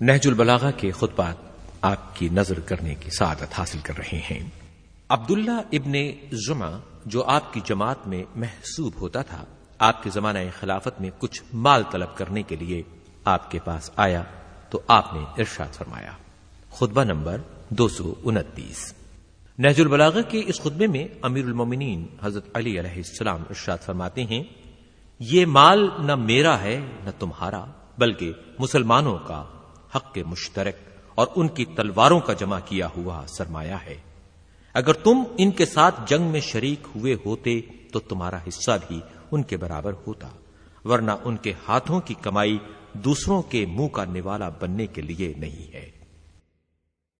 نہج البلاغہ کے خطبات آپ کی نظر کرنے کی سعادت حاصل کر رہے ہیں۔ عبداللہ ابن زما جو آپ کی جماعت میں محسوب ہوتا تھا، آپ کے زمانہ خلافت میں کچھ مال طلب کرنے کے لیے آپ کے پاس آیا تو آپ نے ارشاد فرمایا۔ خطبہ نمبر دو سو انتیس۔ نہج البلاغہ کے اس خطبے میں امیر المومنین حضرت علی علیہ السلام ارشاد فرماتے ہیں، یہ مال نہ میرا ہے نہ تمہارا، بلکہ مسلمانوں کا حق کے مشترک اور ان کی تلواروں کا جمع کیا ہوا سرمایہ ہے۔ اگر تم ان کے ساتھ جنگ میں شریک ہوئے ہوتے تو تمہارا حصہ بھی ان کے برابر ہوتا، ورنہ ان کے ہاتھوں کی کمائی دوسروں کے منہ کا نوالا بننے کے لیے نہیں ہے۔